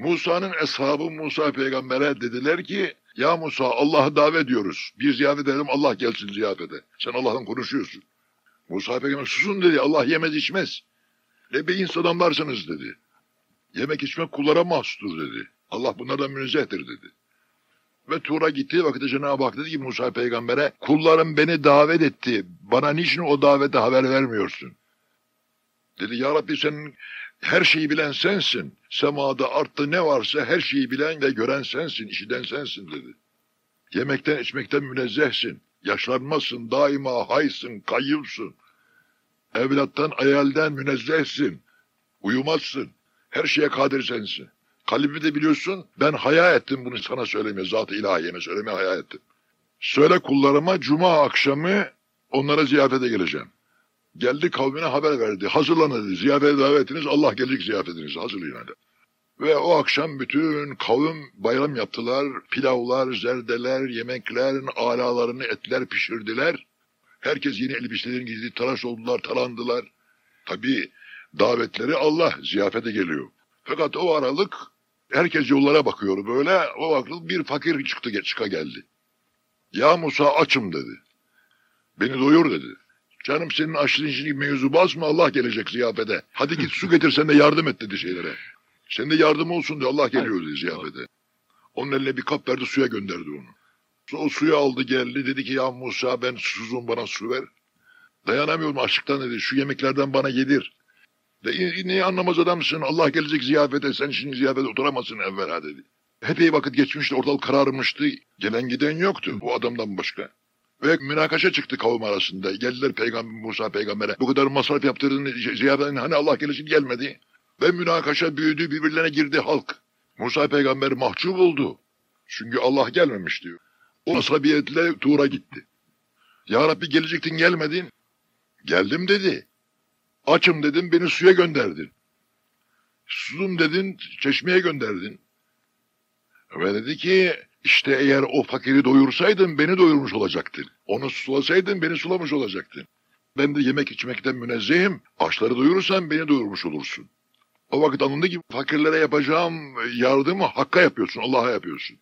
Musa'nın eshabı Musa peygambere dediler ki ya Musa Allah'a davet ediyoruz. Bir ziyafet edelim Allah gelsin ziyafete. Sen Allah'tan konuşuyorsun. Musa peygamber susun dedi Allah yemez içmez. Ne beyinsız adamlarsınız dedi. Yemek içmek kullara mahsustur dedi. Allah bunlardan münezzehtir dedi. Ve Tur'a gittiği vakitte Cenab-ı Hak dedi ki Musa peygambere kullarım beni davet etti. Bana niçin o davete haber vermiyorsun? Dedi ya Rabbi senin her şeyi bilen sensin. Semada arttı ne varsa her şeyi bilen ve gören sensin, işiten sensin dedi. Yemekten içmekten münezzehsin. Yaşlanmazsın, daima haysın, kayyumsun. Evlattan, ayelden münezzehsin. Uyumazsın. Her şeye kadir sensin. Kalbimi de biliyorsun. Ben haya ettim bunu sana söylemeye. Zat-ı ilahiyeme söylemeye haya ettim. Söyle kullarıma cuma akşamı onlara ziyafete geleceğim. Geldi kavmine haber verdi. Hazırlanın dedi. Ziyafete davetiniz Allah gelecek ziyafetinizi hazırlayın hadi. Ve o akşam bütün kavim bayram yaptılar. Pilavlar, zerdeler, yemekler, alalarını etler pişirdiler. Herkes yeni elbiselerini giydi, tıraş oldular, tarandılar. Tabii davetleri Allah ziyafete geliyor. Fakat o aralık herkes yollara bakıyor böyle. O aralık bir fakir çıktı çıka geldi. Ya Musa açım dedi. Beni doyur dedi. Canım senin açlığın için mevzu basma Allah gelecek ziyafete. Hadi git su getir sen de yardım et dedi şeylere. Sen de yardım olsun diye Allah geliyor dedi ziyafete. Onun eline bir kap verdi suya gönderdi onu. O suyu aldı geldi dedi ki ya Musa ben susuzum bana su ver. Dayanamıyorum açlıktan dedi şu yemeklerden bana yedir. De, niye anlamaz adamsın Allah gelecek ziyafete sen şimdi ziyafete oturamazsın evvela dedi. Epey vakit geçmişti ortalık kararmıştı. Gelen giden yoktu o adamdan başka. Ve münakaşa çıktı kavim arasında. Geldiler peygamber Musa peygambere. Bu kadar masraf yaptırdın ziyafetin hani Allah gelecek gelmedi. Ve münakaşa büyüdü birbirlerine girdi halk. Musa peygamber mahcup oldu. Çünkü Allah gelmemiş diyor. O asabiyetle Tuğra gitti. Ya Rabbi gelecektin gelmedin. Geldim dedi. Açım dedim beni suya gönderdin. Susum dedin çeşmeye gönderdin. Ve dedi ki işte eğer o fakiri doyursaydın beni doyurmuş olacaktın. Onu sulasaydın beni sulamış olacaktın. Ben de yemek içmekten münezzehim. Açları doyurursan beni doyurmuş olursun. O vakit anladı ki fakirlere yapacağım yardımı Hakk'a yapıyorsun, Allah'a yapıyorsun.